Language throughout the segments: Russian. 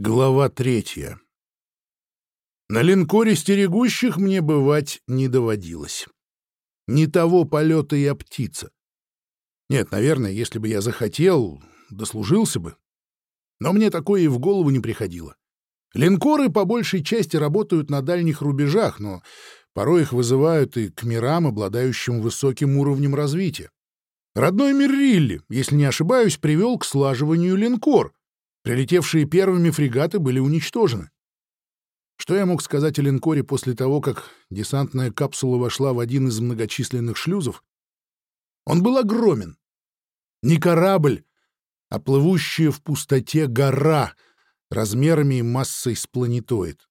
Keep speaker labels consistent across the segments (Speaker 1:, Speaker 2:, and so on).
Speaker 1: Глава третья. На линкоре стерегущих мне бывать не доводилось. Не того полета и птица. Нет, наверное, если бы я захотел, дослужился бы. Но мне такое и в голову не приходило. Линкоры по большей части работают на дальних рубежах, но порой их вызывают и к мирам, обладающим высоким уровнем развития. Родной мир Рилли, если не ошибаюсь, привел к слаживанию линкор — Прилетевшие первыми фрегаты были уничтожены. Что я мог сказать о линкоре после того, как десантная капсула вошла в один из многочисленных шлюзов? Он был огромен. Не корабль, а плывущая в пустоте гора размерами и массой с планетоид.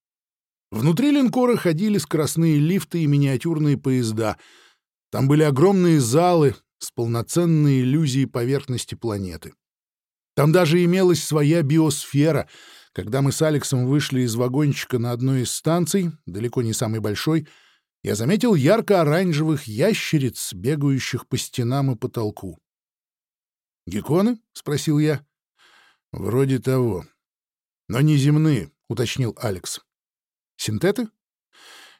Speaker 1: Внутри линкора ходили скоростные лифты и миниатюрные поезда. Там были огромные залы с полноценной иллюзией поверхности планеты. Там даже имелась своя биосфера. Когда мы с Алексом вышли из вагончика на одной из станций, далеко не самой большой, я заметил ярко-оранжевых ящериц, бегающих по стенам и потолку. «Гекконы?» — спросил я. «Вроде того. Но не земные», — уточнил Алекс. «Синтеты?»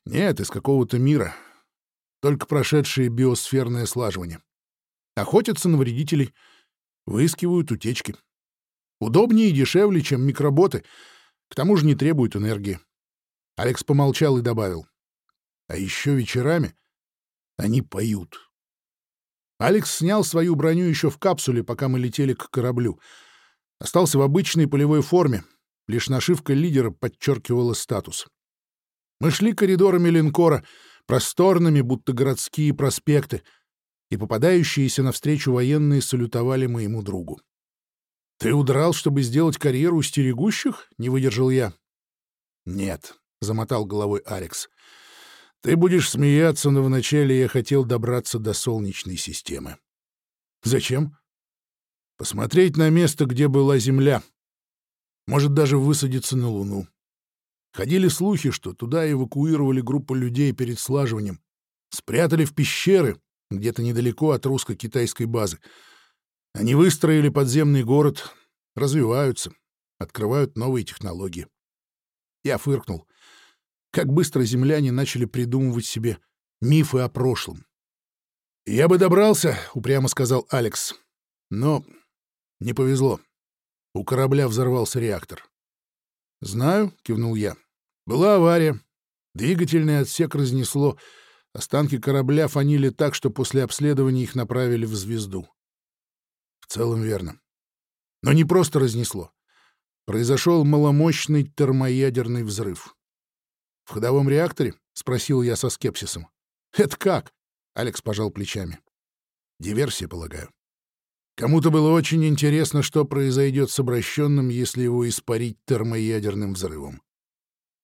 Speaker 1: «Нет, из какого-то мира. Только прошедшие биосферное слаживание. Охотятся на вредителей, выискивают утечки». Удобнее и дешевле, чем микроботы. К тому же не требуют энергии. Алекс помолчал и добавил. А еще вечерами они поют. Алекс снял свою броню еще в капсуле, пока мы летели к кораблю. Остался в обычной полевой форме. Лишь нашивка лидера подчеркивала статус. Мы шли коридорами линкора, просторными, будто городские проспекты, и попадающиеся навстречу военные салютовали моему другу. «Ты удрал, чтобы сделать карьеру у стерегущих?» — не выдержал я. «Нет», — замотал головой Алекс. «Ты будешь смеяться, но вначале я хотел добраться до Солнечной системы». «Зачем?» «Посмотреть на место, где была Земля. Может, даже высадиться на Луну. Ходили слухи, что туда эвакуировали группу людей перед слаживанием. Спрятали в пещеры, где-то недалеко от русско-китайской базы. Они выстроили подземный город, развиваются, открывают новые технологии. Я фыркнул. Как быстро земляне начали придумывать себе мифы о прошлом. «Я бы добрался», — упрямо сказал Алекс. «Но не повезло. У корабля взорвался реактор». «Знаю», — кивнул я. «Была авария. Двигательный отсек разнесло. Останки корабля фанили так, что после обследования их направили в звезду. В целом верно. Но не просто разнесло. Произошел маломощный термоядерный взрыв. «В ходовом реакторе?» — спросил я со скепсисом. «Это как?» — Алекс пожал плечами. «Диверсия, полагаю. Кому-то было очень интересно, что произойдет с обращенным, если его испарить термоядерным взрывом.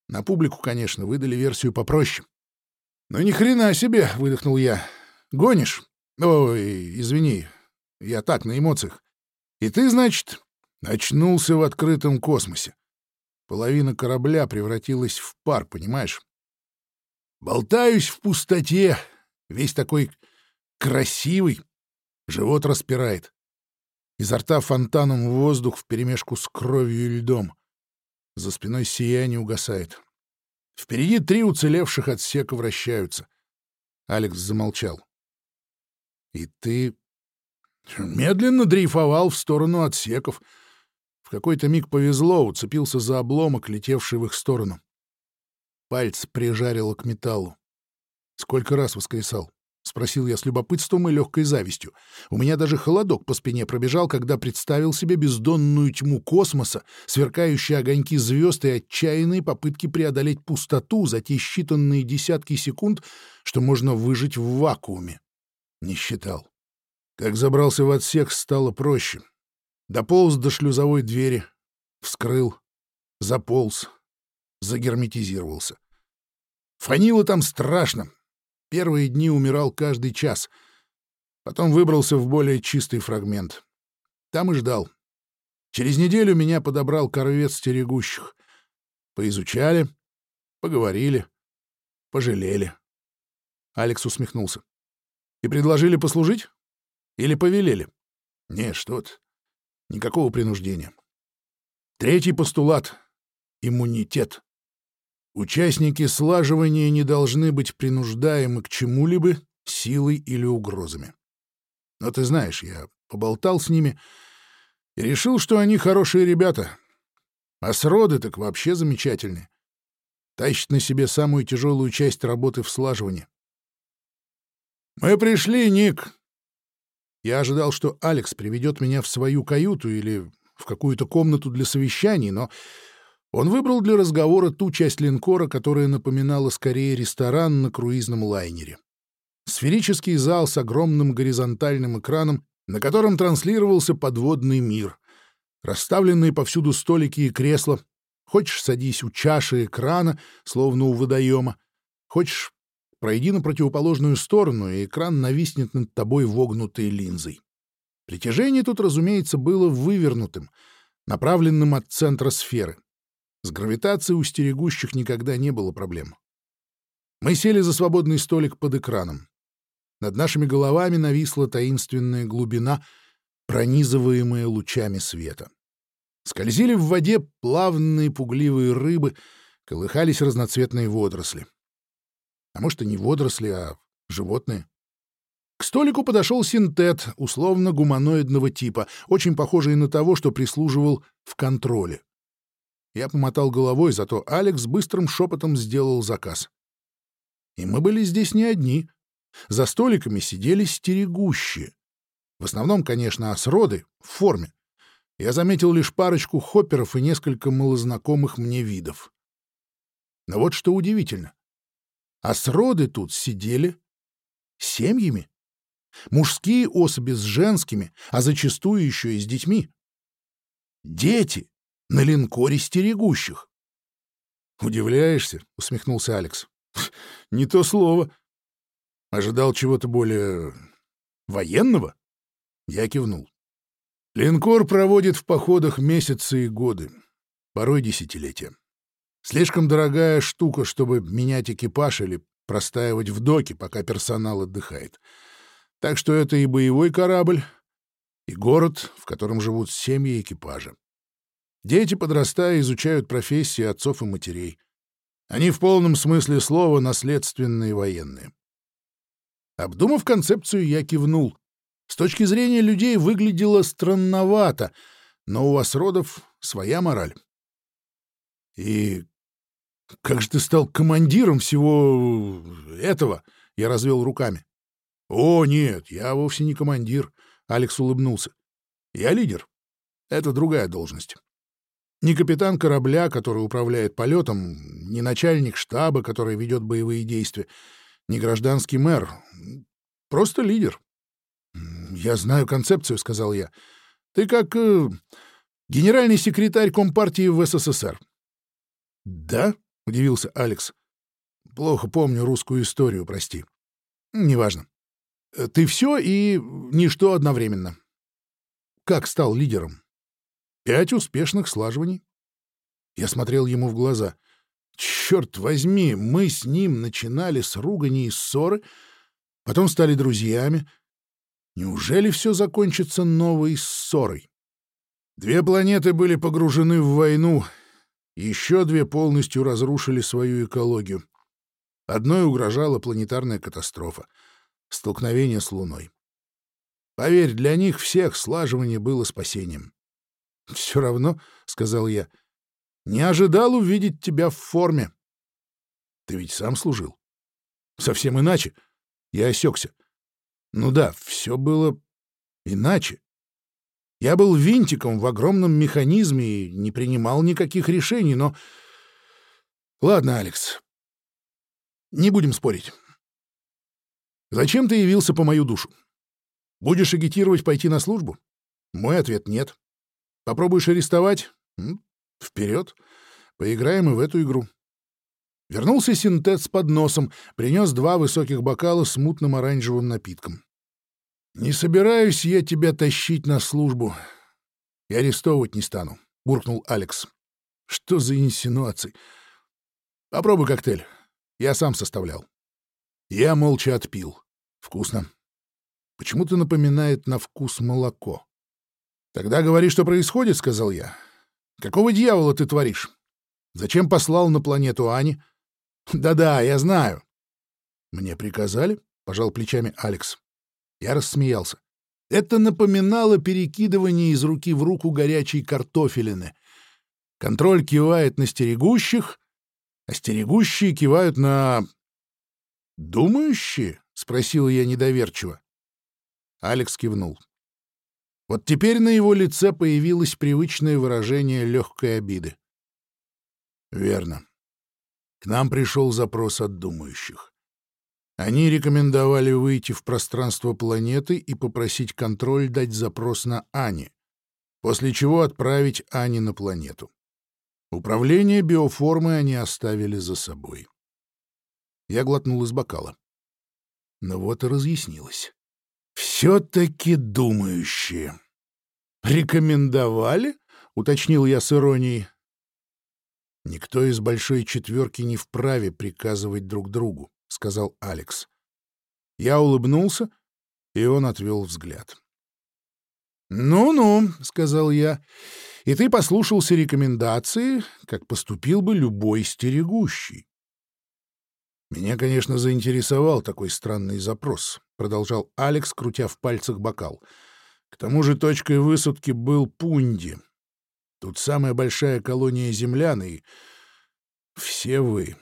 Speaker 1: На публику, конечно, выдали версию попроще. «Ну ни хрена себе!» — выдохнул я. «Гонишь? Ой, извини, я так, на эмоциях. И ты, значит, очнулся в открытом космосе. Половина корабля превратилась в пар, понимаешь? Болтаюсь в пустоте, весь такой красивый, живот распирает. Изо рта фонтаном воздух вперемешку с кровью и льдом. За спиной сияние угасает. Впереди три уцелевших отсека вращаются. Алекс замолчал. — И ты Медленно дрейфовал в сторону отсеков. В какой-то миг повезло, уцепился за обломок, летевший в их сторону. Пальц прижарило к металлу. «Сколько раз воскресал?» — спросил я с любопытством и легкой завистью. У меня даже холодок по спине пробежал, когда представил себе бездонную тьму космоса, сверкающие огоньки звезд и отчаянные попытки преодолеть пустоту за те считанные десятки секунд, что можно выжить в вакууме. Не считал. Как забрался в отсек, стало проще. Дополз до шлюзовой двери, вскрыл, заполз, загерметизировался. Фанило там страшно. Первые дни умирал каждый час. Потом выбрался в более чистый фрагмент. Там и ждал. Через неделю меня подобрал корвет стерегущих. Поизучали, поговорили, пожалели. Алекс усмехнулся. «И предложили послужить?» Или повелели? Не, что-то. Никакого принуждения. Третий постулат. иммунитет. Участники слаживания не должны быть принуждаемы к чему-либо силой или угрозами. Но ты знаешь, я поболтал с ними и решил, что они хорошие ребята. А сроды так вообще замечательные. Тащат на себе самую тяжелую часть работы в слаживании. «Мы пришли, Ник!» Я ожидал, что Алекс приведет меня в свою каюту или в какую-то комнату для совещаний, но он выбрал для разговора ту часть линкора, которая напоминала скорее ресторан на круизном лайнере. Сферический зал с огромным горизонтальным экраном, на котором транслировался подводный мир. Расставленные повсюду столики и кресла. Хочешь, садись у чаши экрана, словно у водоема. Хочешь, пройди на противоположную сторону, и экран нависнет над тобой вогнутой линзой. Притяжение тут, разумеется, было вывернутым, направленным от центра сферы. С гравитацией у стерегущих никогда не было проблем. Мы сели за свободный столик под экраном. Над нашими головами нависла таинственная глубина, пронизываемая лучами света. Скользили в воде плавные пугливые рыбы, колыхались разноцветные водоросли. А может, и не водоросли, а животные. К столику подошел синтет, условно гуманоидного типа, очень похожий на того, что прислуживал в контроле. Я помотал головой, зато Алекс быстрым шепотом сделал заказ. И мы были здесь не одни. За столиками сидели стерегущие. В основном, конечно, осроды в форме. Я заметил лишь парочку хопперов и несколько малознакомых мне видов. Но вот что удивительно. Осроды тут сидели семьями. Мужские особи с женскими, а зачастую еще и с детьми. Дети на линкоре стерегущих. «Удивляешься?» — усмехнулся Алекс. «Не то слово. Ожидал чего-то более... военного?» Я кивнул. Линкор проводит в походах месяцы и годы, порой десятилетия. Слишком дорогая штука, чтобы менять экипаж или простаивать в доке, пока персонал отдыхает. Так что это и боевой корабль, и город, в котором живут семьи экипажа. Дети, подрастая, изучают профессии отцов и матерей. Они в полном смысле слова наследственные военные. Обдумав концепцию, я кивнул. С точки зрения людей выглядело странновато, но у вас родов своя мораль. И как же ты стал командиром всего этого? Я развел руками. О, нет, я вовсе не командир. Алекс улыбнулся. Я лидер. Это другая должность. Не капитан корабля, который управляет полетом, не начальник штаба, который ведет боевые действия, не гражданский мэр. Просто лидер. «Я знаю концепцию», — сказал я. «Ты как э, генеральный секретарь Компартии в СССР». «Да?» — удивился Алекс. «Плохо помню русскую историю, прости. Неважно. Ты все и ничто одновременно. Как стал лидером?» Пять успешных слаживаний. Я смотрел ему в глаза. Черт возьми, мы с ним начинали с ругани и ссоры, потом стали друзьями. Неужели все закончится новой ссорой? Две планеты были погружены в войну, еще две полностью разрушили свою экологию. Одной угрожала планетарная катастрофа — столкновение с Луной. Поверь, для них всех слаживание было спасением. — Все равно, — сказал я, — не ожидал увидеть тебя в форме. Ты ведь сам служил. Совсем иначе. Я осекся. Ну да, все было иначе. Я был винтиком в огромном механизме и не принимал никаких решений, но... Ладно, Алекс, не будем спорить. Зачем ты явился по мою душу? Будешь агитировать пойти на службу? Мой ответ — нет. Попробуешь арестовать? Вперед. Поиграем и в эту игру. Вернулся синтет с подносом, принес два высоких бокала с мутным оранжевым напитком. «Не собираюсь я тебя тащить на службу. И арестовывать не стану», — буркнул Алекс. «Что за инсинуации? Попробуй коктейль. Я сам составлял». Я молча отпил. Вкусно. Почему-то напоминает на вкус молоко. «Тогда говори, что происходит», — сказал я. «Какого дьявола ты творишь? Зачем послал на планету Ани? Да-да, я знаю. Мне приказали, пожал плечами Алекс. Я рассмеялся. Это напоминало перекидывание из руки в руку горячей картофелины. Контроль кивает на стерегущих, а стерегущие кивают на... «Думающие?» — спросил я недоверчиво. Алекс кивнул. Вот теперь на его лице появилось привычное выражение легкой обиды. «Верно. К нам пришел запрос от думающих. Они рекомендовали выйти в пространство планеты и попросить контроль дать запрос на Ани, после чего отправить Ани на планету. Управление биоформы они оставили за собой. Я глотнул из бокала. Но вот и разъяснилось. Все-таки думающие. «Рекомендовали?» — уточнил я с иронией. «Никто из большой четверки не вправе приказывать друг другу», — сказал Алекс. Я улыбнулся, и он отвел взгляд. «Ну-ну», — сказал я, — «и ты послушался рекомендации, как поступил бы любой стерегущий». «Меня, конечно, заинтересовал такой странный запрос», — продолжал Алекс, крутя в пальцах бокал. «К тому же точкой высадки был Пунди. Тут самая большая колония землян, и все вы.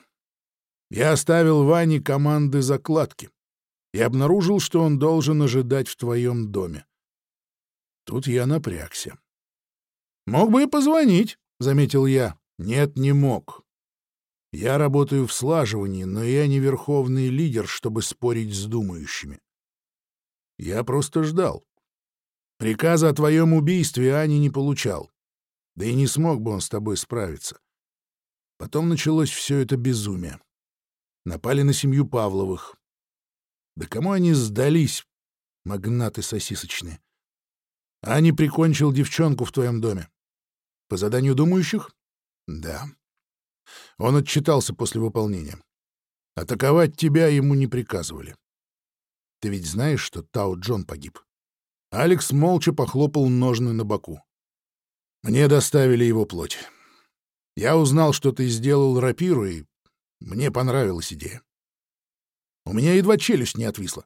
Speaker 1: Я оставил Ване команды закладки и обнаружил, что он должен ожидать в твоем доме. Тут я напрягся. «Мог бы и позвонить», — заметил я. «Нет, не мог. Я работаю в слаживании, но я не верховный лидер, чтобы спорить с думающими. Я просто ждал. Приказа о твоем убийстве Ани не получал. Да и не смог бы он с тобой справиться. Потом началось все это безумие. Напали на семью Павловых. Да кому они сдались, магнаты сосисочные? Ани прикончил девчонку в твоем доме. По заданию думающих? Да. Он отчитался после выполнения. Атаковать тебя ему не приказывали. Ты ведь знаешь, что Тао Джон погиб? Алекс молча похлопал ножны на боку. Мне доставили его плоть. Я узнал, что ты сделал рапиру, и мне понравилась идея. У меня едва челюсть не отвисла.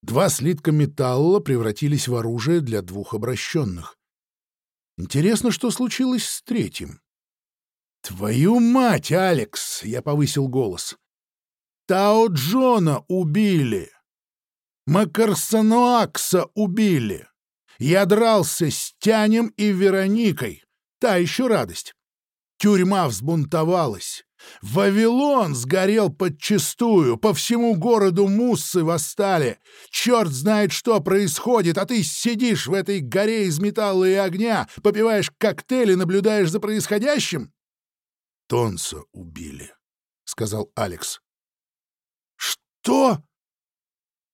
Speaker 1: Два слитка металла превратились в оружие для двух обращенных. Интересно, что случилось с третьим. «Твою мать, Алекс!» — я повысил голос. «Тао Джона убили! Макарсануакса убили! Я дрался с Тянем и Вероникой! Та еще радость! Тюрьма взбунтовалась! Вавилон сгорел подчистую, по всему городу муссы восстали. Черт знает, что происходит, а ты сидишь в этой горе из металла и огня, попиваешь коктейли, наблюдаешь за происходящим? Тонса убили, — сказал Алекс. «Что?»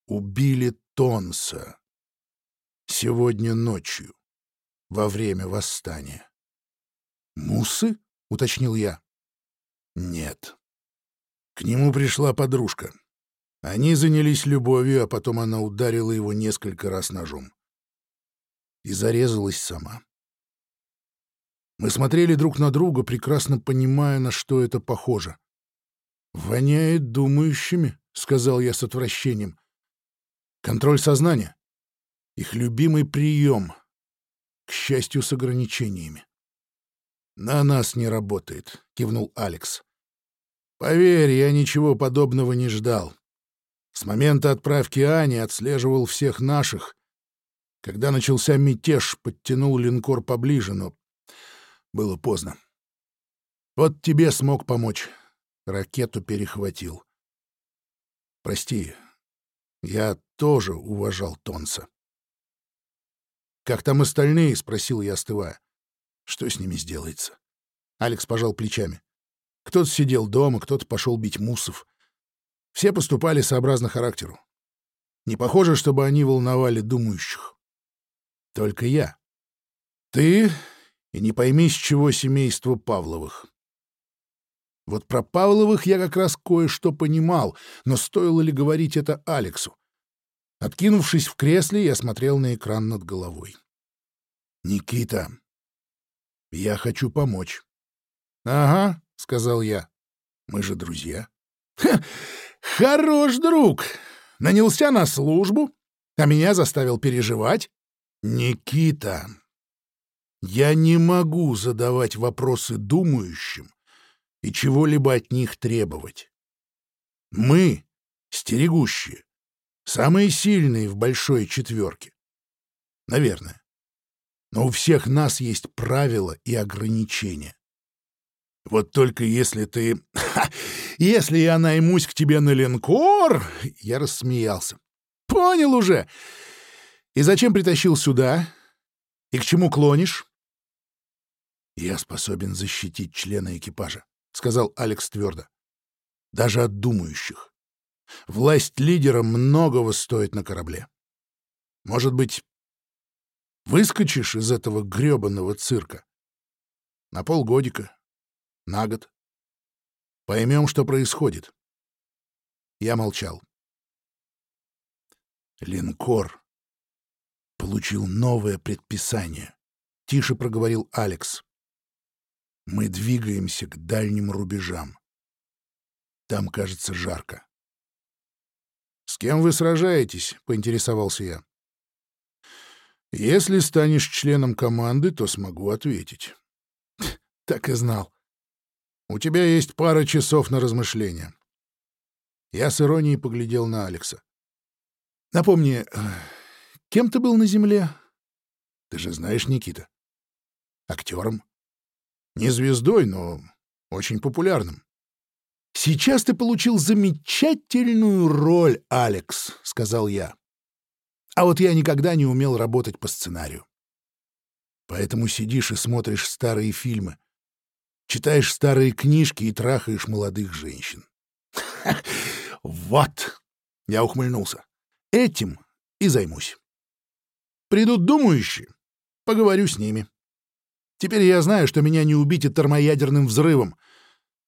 Speaker 1: «Убили Тонса. Сегодня ночью, во время восстания». «Мусы?» — уточнил я. «Нет. К нему пришла подружка. Они занялись любовью, а потом она ударила его несколько раз ножом. И зарезалась сама. Мы смотрели друг на друга, прекрасно понимая, на что это похоже. «Воняет думающими», — сказал я с отвращением. «Контроль сознания. Их любимый прием. К счастью, с ограничениями». «На нас не работает», — кивнул Алекс. «Поверь, я ничего подобного не ждал. С момента отправки Ани отслеживал всех наших. Когда начался мятеж, подтянул линкор поближе, но было поздно. Вот тебе смог помочь. Ракету перехватил. Прости, я тоже уважал Тонса. «Как там остальные?» — спросил я, остывая. «Что с ними сделается?» Алекс пожал плечами. Кто-то сидел дома, кто-то пошел бить муссов. Все поступали сообразно характеру. Не похоже, чтобы они волновали думающих. Только я. Ты и не пойми, с чего семейство Павловых. Вот про Павловых я как раз кое-что понимал, но стоило ли говорить это Алексу? Откинувшись в кресле, я смотрел на экран над головой. «Никита, я хочу помочь». «Ага», сказал я. Мы же друзья. Ха, хорош друг. Нанялся на службу, а меня заставил переживать. Никита, я не могу задавать вопросы думающим и чего-либо от них требовать. Мы, стерегущие, самые сильные в большой четверке. Наверное. Но у всех нас есть правила и ограничения. Вот только если ты... если я наймусь к тебе на линкор... Я рассмеялся. Понял уже. И зачем притащил сюда? И к чему клонишь? Я способен защитить члена экипажа, сказал Алекс твердо. Даже от думающих. Власть лидера многого стоит на корабле. Может быть, выскочишь из этого грёбаного цирка? На полгодика, на год. Поймем, что происходит. Я молчал. Линкор получил новое предписание. Тише проговорил Алекс. Мы двигаемся к дальним рубежам. Там, кажется, жарко. «С кем вы сражаетесь?» — поинтересовался я. «Если станешь членом команды, то смогу ответить». «Так и знал. У тебя есть пара часов на размышления». Я с иронией поглядел на Алекса. «Напомни, кем ты был на Земле?» «Ты же знаешь, Никита. Актером. Не звездой, но очень популярным. «Сейчас ты получил замечательную роль, Алекс», — сказал я. «А вот я никогда не умел работать по сценарию. Поэтому сидишь и смотришь старые фильмы, читаешь старые книжки и трахаешь молодых женщин». «Вот!» — я ухмыльнулся. «Этим и займусь. Придут думающие, поговорю с ними. Теперь я знаю, что меня не убить термоядерным взрывом.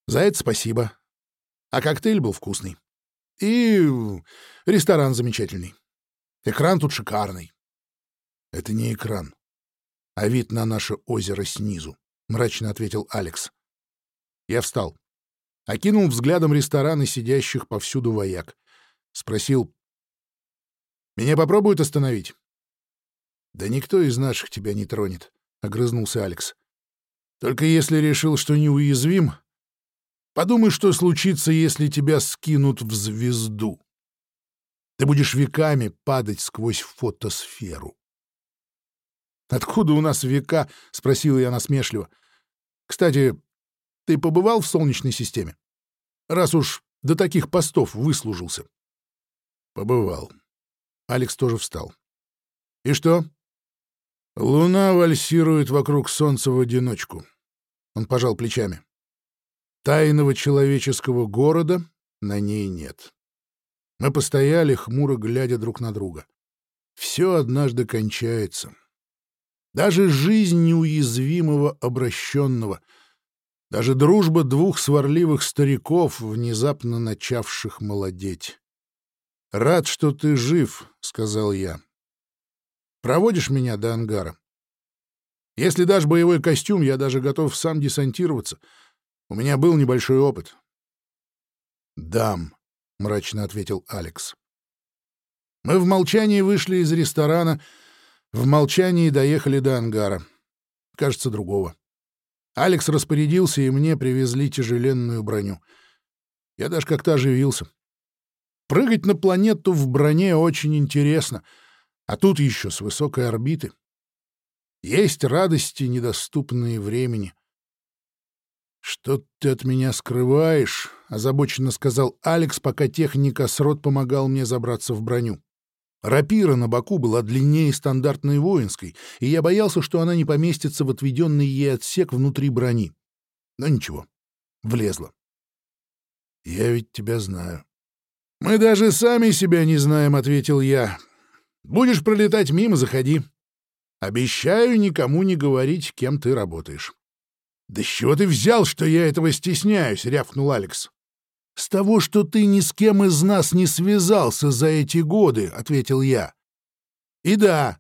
Speaker 1: За это спасибо. А коктейль был вкусный. И ресторан замечательный. Экран тут шикарный. Это не экран, а вид на наше озеро снизу, — мрачно ответил Алекс. Я встал. Окинул взглядом рестораны сидящих повсюду вояк. Спросил. «Меня попробуют остановить?» «Да никто из наших тебя не тронет», — огрызнулся Алекс. «Только если решил, что неуязвим, Подумай, что случится, если тебя скинут в звезду. Ты будешь веками падать сквозь фотосферу. «Откуда у нас века?» — спросил я насмешливо. «Кстати, ты побывал в Солнечной системе? Раз уж до таких постов выслужился». «Побывал». Алекс тоже встал. «И что?» «Луна вальсирует вокруг Солнца в одиночку». Он пожал плечами. Тайного человеческого города на ней нет. Мы постояли, хмуро глядя друг на друга. Все однажды кончается. Даже жизнь неуязвимого обращенного, даже дружба двух сварливых стариков, внезапно начавших молодеть. «Рад, что ты жив», — сказал я. «Проводишь меня до ангара? Если дашь боевой костюм, я даже готов сам десантироваться». У меня был небольшой опыт. «Дам», — мрачно ответил Алекс. Мы в молчании вышли из ресторана, в молчании доехали до ангара. Кажется, другого. Алекс распорядился, и мне привезли тяжеленную броню. Я даже как-то оживился. Прыгать на планету в броне очень интересно, а тут еще с высокой орбиты. Есть радости, недоступные времени. «Что ты от меня скрываешь?» — озабоченно сказал Алекс, пока техника Срод помогал мне забраться в броню. Рапира на боку была длиннее стандартной воинской, и я боялся, что она не поместится в отведенный ей отсек внутри брони. Но ничего, влезла. «Я ведь тебя знаю». «Мы даже сами себя не знаем», — ответил я. «Будешь пролетать мимо, заходи. Обещаю никому не говорить, кем ты работаешь». «Да с чего ты взял, что я этого стесняюсь?» — рявкнул Алекс. «С того, что ты ни с кем из нас не связался за эти годы», — ответил я. «И да,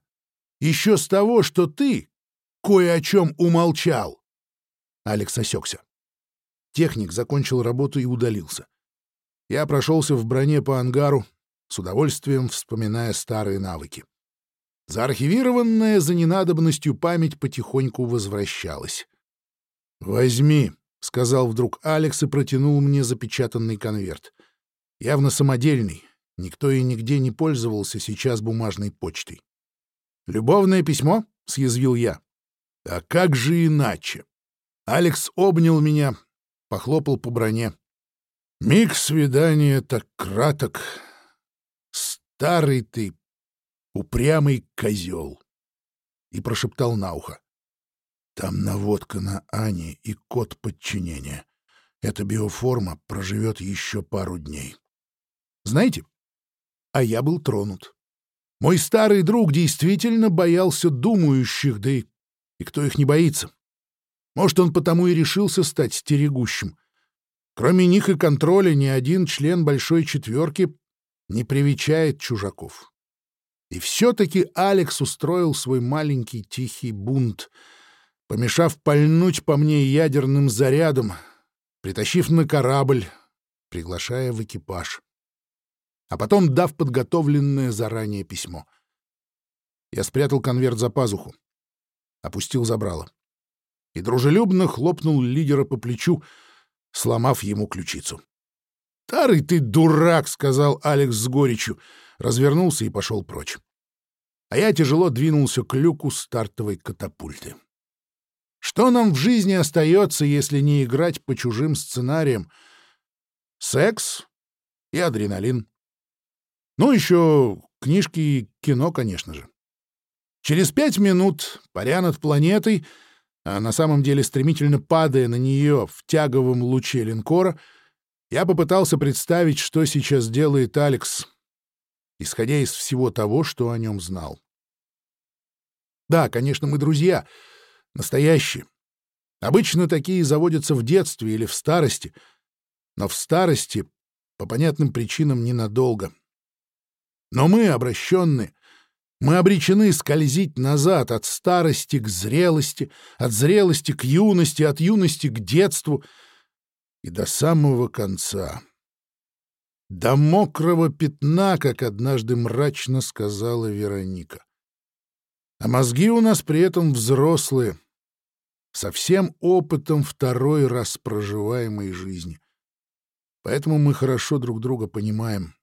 Speaker 1: еще с того, что ты кое о чем умолчал». Алекс осекся. Техник закончил работу и удалился. Я прошелся в броне по ангару, с удовольствием вспоминая старые навыки. Заархивированная за ненадобностью память потихоньку возвращалась. «Возьми», — сказал вдруг Алекс и протянул мне запечатанный конверт. Явно самодельный, никто и нигде не пользовался сейчас бумажной почтой. «Любовное письмо?» — съязвил я. «А как же иначе?» Алекс обнял меня, похлопал по броне. «Миг свидания так краток. Старый ты, упрямый козел!» И прошептал на ухо. «Там наводка на Ани и код подчинения. Эта биоформа проживет еще пару дней. Знаете, а я был тронут. Мой старый друг действительно боялся думающих, да и, и кто их не боится. Может, он потому и решился стать стерегущим. Кроме них и контроля ни один член Большой Четверки не привечает чужаков. И все-таки Алекс устроил свой маленький тихий бунт, помешав пальнуть по мне ядерным зарядом, притащив на корабль, приглашая в экипаж. А потом дав подготовленное заранее письмо. Я спрятал конверт за пазуху, опустил забрало и дружелюбно хлопнул лидера по плечу, сломав ему ключицу. «Старый ты дурак!» — сказал Алекс с горечью, развернулся и пошел прочь. А я тяжело двинулся к люку стартовой катапульты. Что нам в жизни остается, если не играть по чужим сценариям? Секс и адреналин. Ну, еще книжки и кино, конечно же. Через пять минут, паря над планетой, а на самом деле стремительно падая на нее в тяговом луче линкора, я попытался представить, что сейчас делает Алекс, исходя из всего того, что о нем знал. Да, конечно, мы друзья, настоящие. Обычно такие заводятся в детстве или в старости, но в старости по понятным причинам ненадолго. Но мы, обращенные, мы обречены скользить назад от старости к зрелости, от зрелости к юности, от юности к детству и до самого конца. До мокрого пятна, как однажды мрачно сказала Вероника. А мозги у нас при этом взрослые, со всем опытом второй раз проживаемой жизни. Поэтому мы хорошо друг друга понимаем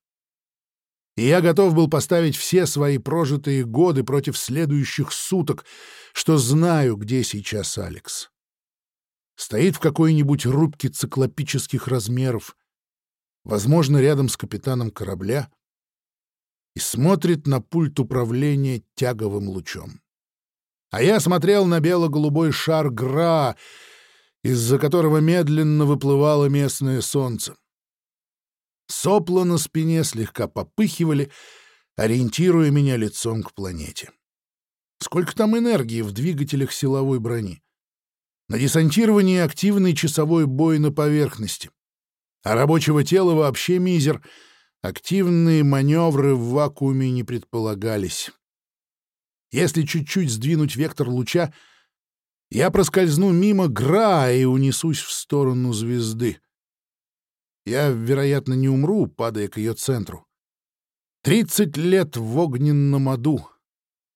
Speaker 1: и я готов был поставить все свои прожитые годы против следующих суток, что знаю, где сейчас Алекс. Стоит в какой-нибудь рубке циклопических размеров, возможно, рядом с капитаном корабля, и смотрит на пульт управления тяговым лучом. А я смотрел на бело-голубой шар Гра, из-за которого медленно выплывало местное солнце. Сопла на спине слегка попыхивали, ориентируя меня лицом к планете. Сколько там энергии в двигателях силовой брони? На десантировании активный часовой бой на поверхности. А рабочего тела вообще мизер. Активные маневры в вакууме не предполагались. Если чуть-чуть сдвинуть вектор луча, я проскользну мимо Гра и унесусь в сторону звезды. Я, вероятно, не умру, падая к ее центру. Тридцать лет в огненном аду.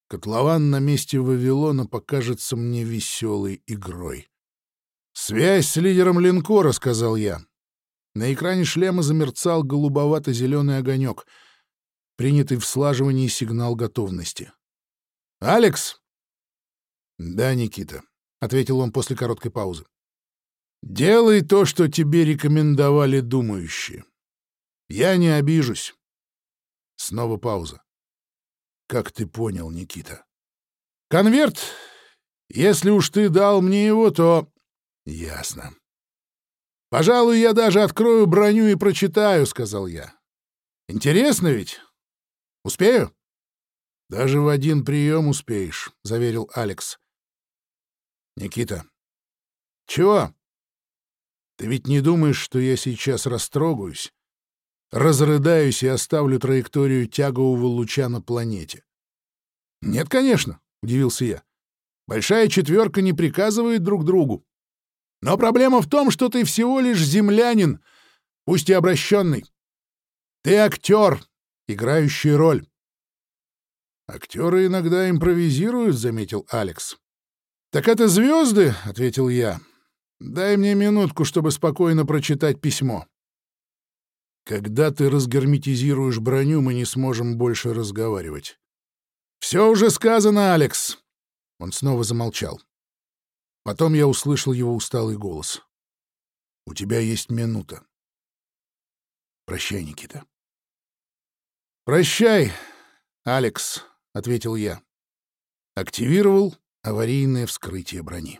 Speaker 1: Котлован на месте Вавилона покажется мне веселой игрой. «Связь с лидером линкора», — сказал я. На экране шлема замерцал голубовато-зеленый огонек, принятый в слаживании сигнал готовности. «Алекс!» «Да, Никита», — ответил он после короткой паузы. Делай то, что тебе рекомендовали думающие. Я не обижусь. Снова пауза. Как ты понял, Никита? Конверт, если уж ты дал мне его, то... Ясно. Пожалуй, я даже открою броню и прочитаю, сказал я. Интересно ведь? Успею? Даже в один прием успеешь, заверил Алекс. Никита. Чего? Ты ведь не думаешь, что я сейчас растрогаюсь, разрыдаюсь и оставлю траекторию тягового луча на планете? — Нет, конечно, — удивился я. — Большая четверка не приказывает друг другу. Но проблема в том, что ты всего лишь землянин, пусть и обращенный. Ты актер, играющий роль. «Актеры иногда импровизируют», — заметил Алекс. «Так это звезды?» — ответил я. «Дай мне минутку, чтобы спокойно прочитать письмо». «Когда ты разгерметизируешь броню, мы не сможем больше разговаривать». «Все уже сказано, Алекс!» Он снова замолчал. Потом я услышал его усталый голос. «У тебя есть минута. Прощай, Никита». «Прощай, Алекс», — ответил я. Активировал аварийное вскрытие брони.